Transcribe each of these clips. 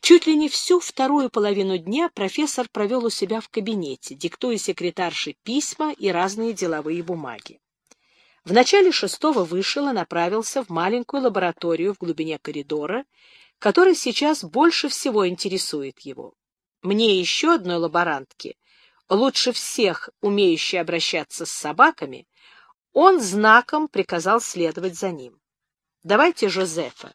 Чуть ли не всю вторую половину дня профессор провел у себя в кабинете, диктуя секретарше письма и разные деловые бумаги. В начале шестого вышел и направился в маленькую лабораторию в глубине коридора, которая сейчас больше всего интересует его. Мне еще одной лаборантке, лучше всех умеющей обращаться с собаками, он знаком приказал следовать за ним. Давайте Жозефа.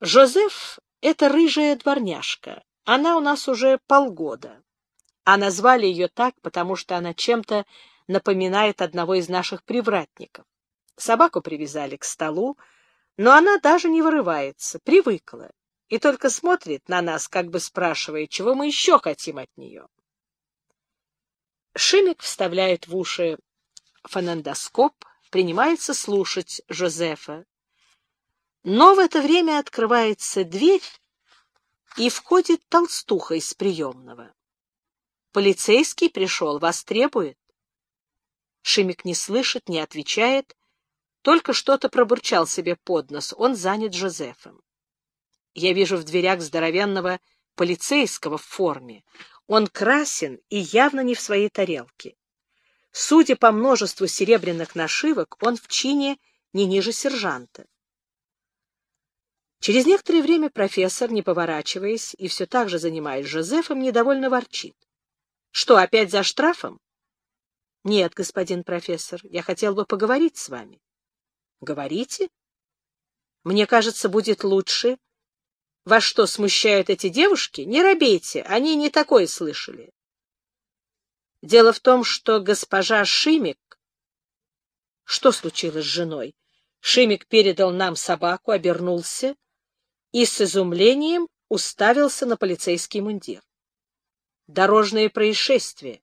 Жозеф это рыжая дворняжка. Она у нас уже полгода. А назвали ее так, потому что она чем-то напоминает одного из наших привратников. Собаку привязали к столу, но она даже не вырывается, привыкла, и только смотрит на нас, как бы спрашивая, чего мы еще хотим от нее. Шимик вставляет в уши фонендоскоп, принимается слушать Жозефа, но в это время открывается дверь, и входит толстуха из приемного. Полицейский пришел, вас требует. Шимик не слышит, не отвечает, только что-то пробурчал себе под нос, он занят Жозефом. Я вижу в дверях здоровенного полицейского в форме. Он красен и явно не в своей тарелке. Судя по множеству серебряных нашивок, он в чине не ниже сержанта. Через некоторое время профессор, не поворачиваясь и все так же занимаясь Жозефом, недовольно ворчит. — Что, опять за штрафом? — Нет, господин профессор, я хотел бы поговорить с вами. — Говорите? — Мне кажется, будет лучше. Вас что, смущают эти девушки? Не робейте, они не такое слышали. Дело в том, что госпожа Шимик... Что случилось с женой? Шимик передал нам собаку, обернулся и с изумлением уставился на полицейский мундир. Дорожное происшествие.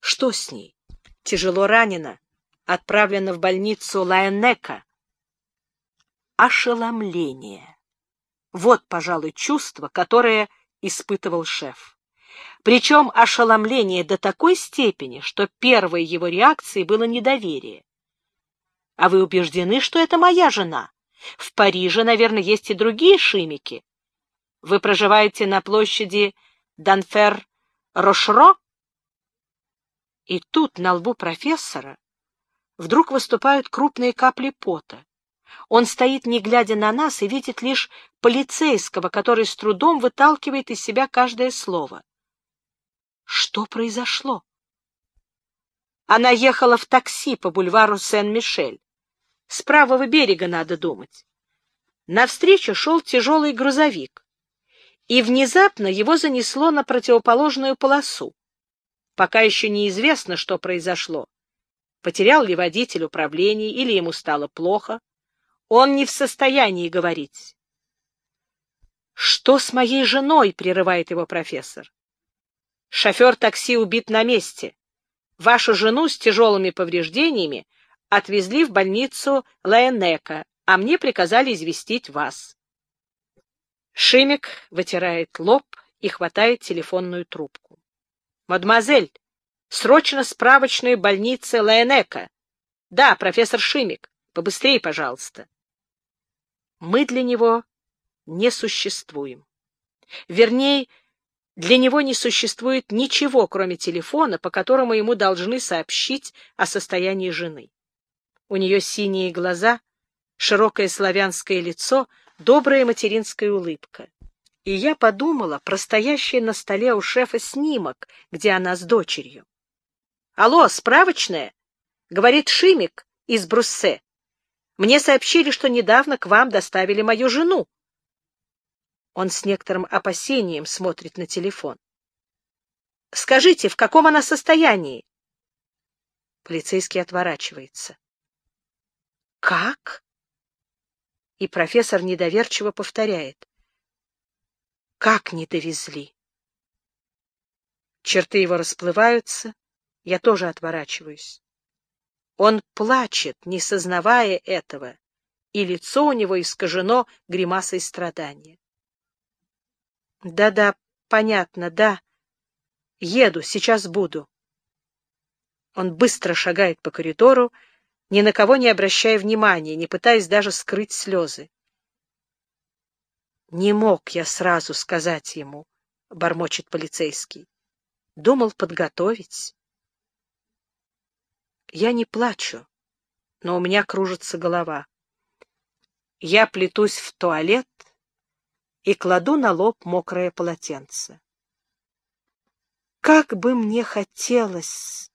Что с ней? Тяжело ранена. Отправлена в больницу Лайонека. Ошеломление. Вот, пожалуй, чувство, которое испытывал шеф. Причем ошеломление до такой степени, что первой его реакцией было недоверие. — А вы убеждены, что это моя жена? В Париже, наверное, есть и другие шимики. Вы проживаете на площади Данфер-Рошро? И тут на лбу профессора вдруг выступают крупные капли пота. Он стоит, не глядя на нас, и видит лишь полицейского, который с трудом выталкивает из себя каждое слово. Что произошло? Она ехала в такси по бульвару Сен-Мишель. С правого берега надо думать. Навстречу шел тяжелый грузовик, и внезапно его занесло на противоположную полосу. Пока еще неизвестно, что произошло. Потерял ли водитель управление или ему стало плохо. Он не в состоянии говорить. «Что с моей женой?» — прерывает его профессор. «Шофер такси убит на месте. Вашу жену с тяжелыми повреждениями отвезли в больницу Лаенека, а мне приказали известить вас. Шимик вытирает лоб и хватает телефонную трубку. — Мадемуазель, срочно справочную больницы Лаенека. — Да, профессор Шимик, побыстрее, пожалуйста. Мы для него не существуем. Вернее, для него не существует ничего, кроме телефона, по которому ему должны сообщить о состоянии жены. У нее синие глаза, широкое славянское лицо, добрая материнская улыбка. И я подумала про стоящий на столе у шефа снимок, где она с дочерью. — Алло, справочная? — говорит Шимик из Бруссе. Мне сообщили, что недавно к вам доставили мою жену. Он с некоторым опасением смотрит на телефон. — Скажите, в каком она состоянии? Полицейский отворачивается. Как? И профессор недоверчиво повторяет. Как не довезли? Черты его расплываются, я тоже отворачиваюсь. Он плачет, не сознавая этого, и лицо у него искажено гримасой страдания. Да-да, понятно, да. Еду, сейчас буду. Он быстро шагает по коридору, ни на кого не обращая внимания, не пытаясь даже скрыть слезы. Не мог я сразу сказать ему, — бормочет полицейский. Думал подготовить. Я не плачу, но у меня кружится голова. Я плетусь в туалет и кладу на лоб мокрое полотенце. Как бы мне хотелось...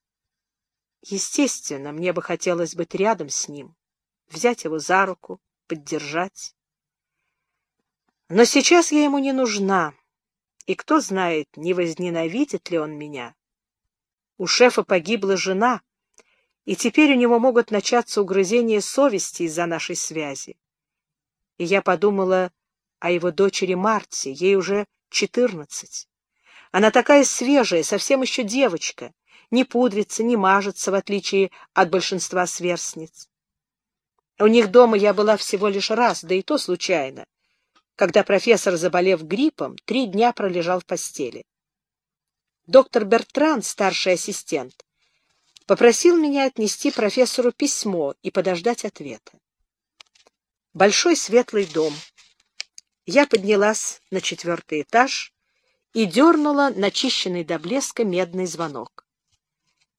Естественно, мне бы хотелось быть рядом с ним, взять его за руку, поддержать. Но сейчас я ему не нужна, и кто знает, не возненавидит ли он меня. У шефа погибла жена, и теперь у него могут начаться угрызения совести из-за нашей связи. И я подумала о его дочери Марте, ей уже четырнадцать. Она такая свежая, совсем еще девочка, не пудрится, не мажется, в отличие от большинства сверстниц. У них дома я была всего лишь раз, да и то случайно, когда профессор, заболев гриппом, три дня пролежал в постели. Доктор Бертран, старший ассистент, попросил меня отнести профессору письмо и подождать ответа. Большой светлый дом. Я поднялась на четвертый этаж и дернула начищенный до блеска медный звонок.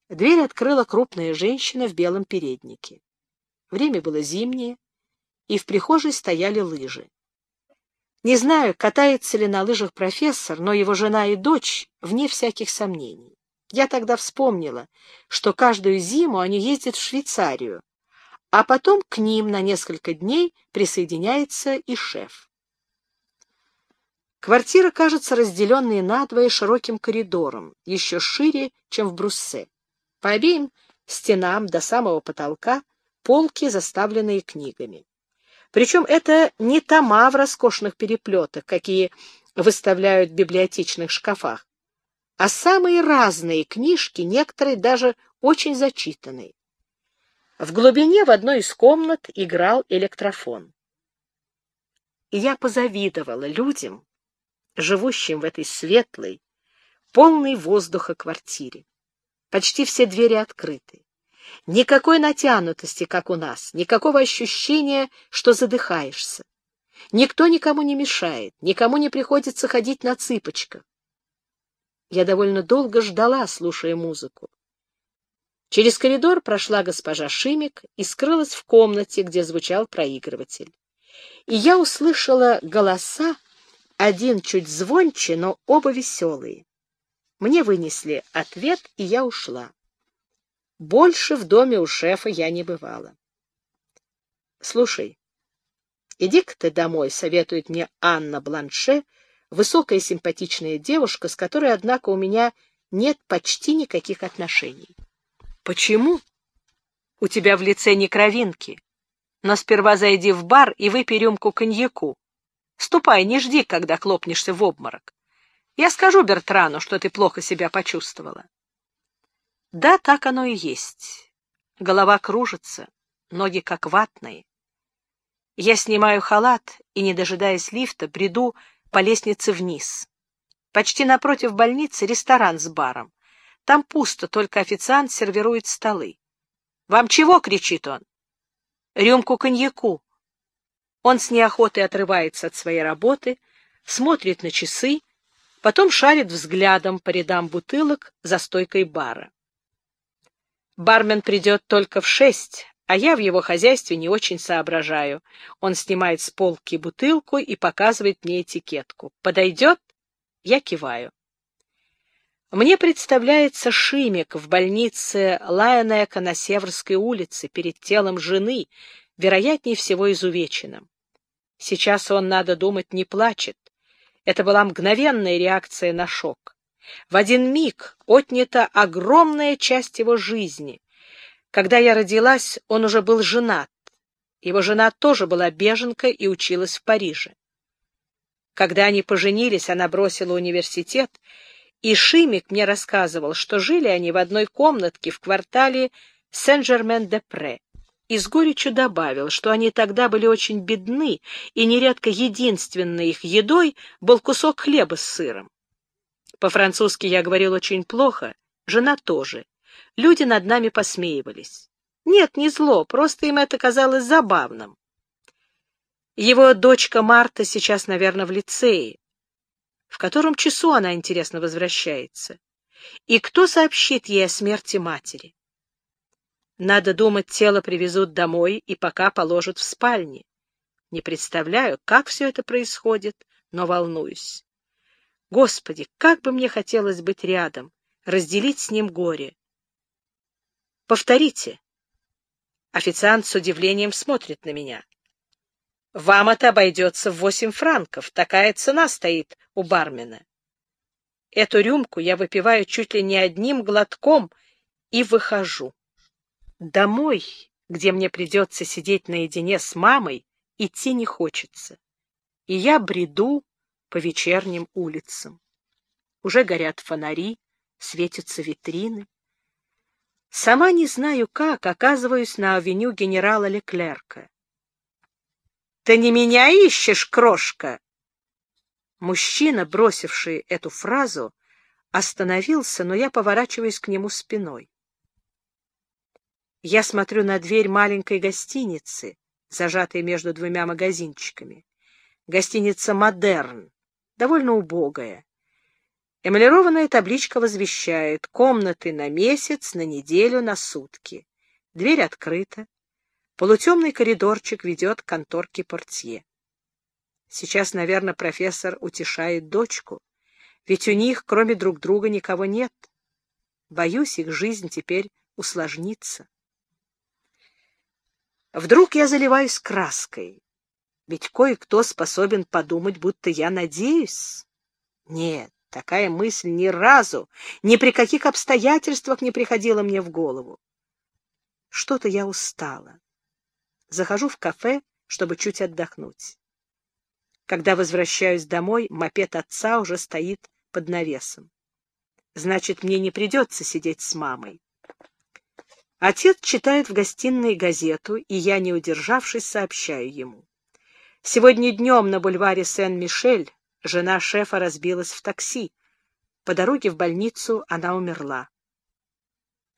Дверь открыла крупная женщина в белом переднике. Время было зимнее, и в прихожей стояли лыжи. Не знаю, катается ли на лыжах профессор, но его жена и дочь вне всяких сомнений. Я тогда вспомнила, что каждую зиму они ездят в Швейцарию, а потом к ним на несколько дней присоединяется и шеф. Квартира кажется разделенной надвое широким коридором, еще шире, чем в Бруссе. По обеим стенам до самого потолка полки, заставленные книгами. Причем это не тома в роскошных переплетах, какие выставляют в библиотечных шкафах, а самые разные книжки, некоторые даже очень зачитанные. В глубине в одной из комнат играл электрофон. И я позавидовала людям, живущим в этой светлой, полной воздуха квартире. Почти все двери открыты. Никакой натянутости, как у нас, никакого ощущения, что задыхаешься. Никто никому не мешает, никому не приходится ходить на цыпочках. Я довольно долго ждала, слушая музыку. Через коридор прошла госпожа Шимик и скрылась в комнате, где звучал проигрыватель. И я услышала голоса, один чуть звонче, но оба веселые. Мне вынесли ответ, и я ушла. Больше в доме у шефа я не бывала. Слушай, иди-ка ты домой, советует мне Анна Бланше, высокая симпатичная девушка, с которой, однако, у меня нет почти никаких отношений. Почему? У тебя в лице не кровинки. Но сперва зайди в бар и выпей рюмку коньяку. Ступай, не жди, когда хлопнешься в обморок. Я скажу Бертрану, что ты плохо себя почувствовала. Да, так оно и есть. Голова кружится, ноги как ватные. Я снимаю халат и, не дожидаясь лифта, бреду по лестнице вниз. Почти напротив больницы ресторан с баром. Там пусто, только официант сервирует столы. «Вам чего?» — кричит он. «Рюмку коньяку». Он с неохотой отрывается от своей работы, смотрит на часы, потом шарит взглядом по рядам бутылок за стойкой бара. Бармен придет только в шесть, а я в его хозяйстве не очень соображаю. Он снимает с полки бутылку и показывает мне этикетку. Подойдет? Я киваю. Мне представляется Шимик в больнице Лайонека на Северской улице перед телом жены, вероятнее всего изувеченным. Сейчас он, надо думать, не плачет. Это была мгновенная реакция на шок. В один миг отнята огромная часть его жизни. Когда я родилась, он уже был женат. Его жена тоже была беженка и училась в Париже. Когда они поженились, она бросила университет, и Шимик мне рассказывал, что жили они в одной комнатке в квартале Сен-Жермен-де-Пре и с горечью добавил, что они тогда были очень бедны, и нередко единственной их едой был кусок хлеба с сыром. По-французски я говорил очень плохо, жена тоже. Люди над нами посмеивались. Нет, не зло, просто им это казалось забавным. Его дочка Марта сейчас, наверное, в лицее. В котором часу она, интересно, возвращается? И кто сообщит ей о смерти матери? Надо думать, тело привезут домой и пока положат в спальне. Не представляю, как все это происходит, но волнуюсь. Господи, как бы мне хотелось быть рядом, разделить с ним горе. Повторите. Официант с удивлением смотрит на меня. Вам это обойдется в восемь франков. Такая цена стоит у бармена. Эту рюмку я выпиваю чуть ли не одним глотком и выхожу. Домой, где мне придется сидеть наедине с мамой, идти не хочется. И я бреду по вечерним улицам. Уже горят фонари, светятся витрины. Сама не знаю как, оказываюсь на авеню генерала Леклерка. «Ты не меня ищешь, крошка?» Мужчина, бросивший эту фразу, остановился, но я поворачиваюсь к нему спиной. Я смотрю на дверь маленькой гостиницы, зажатой между двумя магазинчиками. Гостиница «Модерн», довольно убогая. Эмалированная табличка возвещает комнаты на месяц, на неделю, на сутки. Дверь открыта. Полутемный коридорчик ведет к конторке портье. Сейчас, наверное, профессор утешает дочку, ведь у них, кроме друг друга, никого нет. Боюсь, их жизнь теперь усложнится. Вдруг я заливаюсь краской, ведь кое-кто способен подумать, будто я надеюсь. Нет, такая мысль ни разу, ни при каких обстоятельствах не приходила мне в голову. Что-то я устала. Захожу в кафе, чтобы чуть отдохнуть. Когда возвращаюсь домой, мопед отца уже стоит под навесом. Значит, мне не придется сидеть с мамой. Отец читает в гостиной газету, и я, не удержавшись, сообщаю ему. Сегодня днем на бульваре Сен-Мишель жена шефа разбилась в такси. По дороге в больницу она умерла.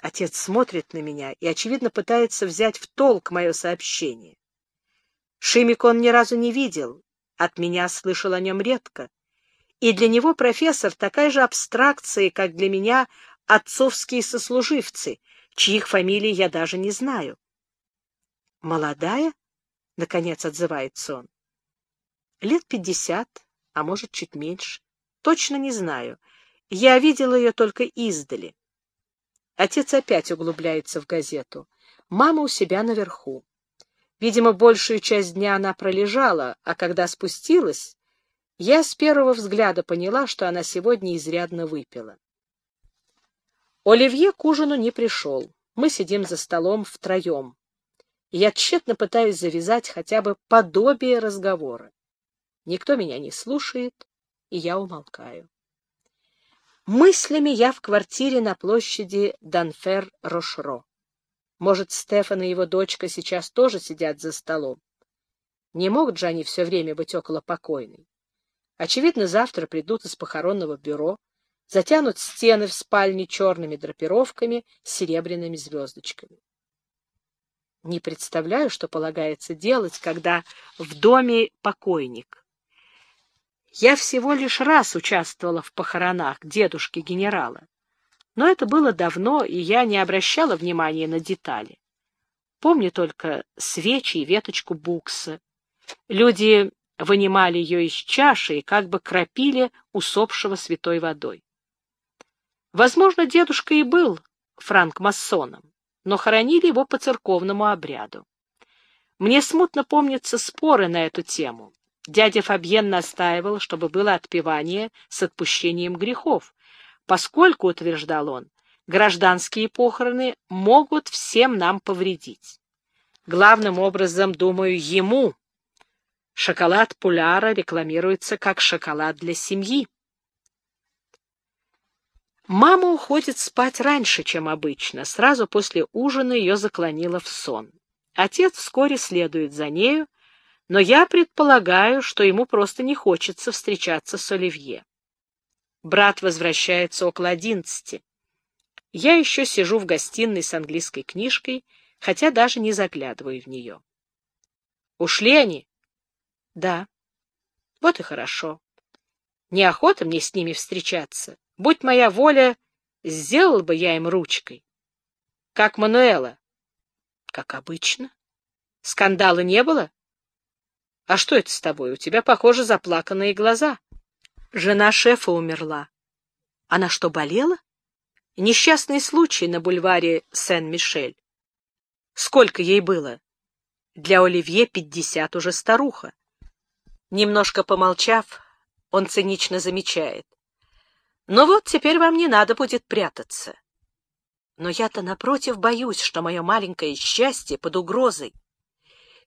Отец смотрит на меня и, очевидно, пытается взять в толк мое сообщение. Шимик он ни разу не видел, от меня слышал о нем редко. И для него профессор такая же абстракция, как для меня отцовские сослуживцы, чьих фамилий я даже не знаю. «Молодая?» — наконец отзывается он. «Лет пятьдесят, а может, чуть меньше. Точно не знаю. Я видел ее только издали». Отец опять углубляется в газету. Мама у себя наверху. Видимо, большую часть дня она пролежала, а когда спустилась, я с первого взгляда поняла, что она сегодня изрядно выпила. Оливье к ужину не пришел. Мы сидим за столом втроем. я тщетно пытаюсь завязать хотя бы подобие разговора. Никто меня не слушает, и я умолкаю. Мыслями я в квартире на площади Данфер-Рошро. Может, Стефан и его дочка сейчас тоже сидят за столом? Не могут же они все время быть около покойной. Очевидно, завтра придут из похоронного бюро, затянут стены в спальне черными драпировками с серебряными звездочками. Не представляю, что полагается делать, когда в доме покойник. Я всего лишь раз участвовала в похоронах дедушки генерала. Но это было давно, и я не обращала внимания на детали. Помню только свечи и веточку букса. Люди вынимали ее из чаши и как бы кропили усопшего святой водой. Возможно, дедушка и был франк-масоном, но хоронили его по церковному обряду. Мне смутно помнятся споры на эту тему. Дядя Фабьен настаивал, чтобы было отпевание с отпущением грехов, поскольку, утверждал он, гражданские похороны могут всем нам повредить. Главным образом, думаю, ему. Шоколад Пуляра рекламируется как шоколад для семьи. Мама уходит спать раньше, чем обычно. Сразу после ужина ее заклонило в сон. Отец вскоре следует за нею, но я предполагаю, что ему просто не хочется встречаться с Оливье. Брат возвращается около одиннадцати. Я еще сижу в гостиной с английской книжкой, хотя даже не заглядываю в нее. Ушли они? Да. Вот и хорошо. Неохота мне с ними встречаться. Будь моя воля, сделал бы я им ручкой. Как Мануэла. Как обычно. Скандала не было? А что это с тобой? У тебя, похоже, заплаканные глаза. Жена шефа умерла. Она что, болела? Несчастный случай на бульваре Сен-Мишель. Сколько ей было? Для Оливье пятьдесят уже старуха. Немножко помолчав, он цинично замечает. «Ну вот, теперь вам не надо будет прятаться. Но я-то, напротив, боюсь, что мое маленькое счастье под угрозой.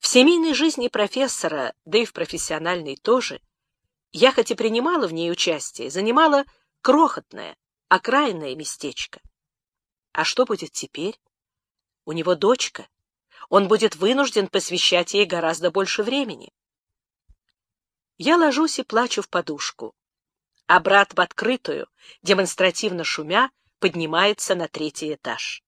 В семейной жизни профессора, да и в профессиональной тоже, я хоть и принимала в ней участие, занимала крохотное, окраинное местечко. А что будет теперь? У него дочка. Он будет вынужден посвящать ей гораздо больше времени. Я ложусь и плачу в подушку, а брат в открытую, демонстративно шумя, поднимается на третий этаж.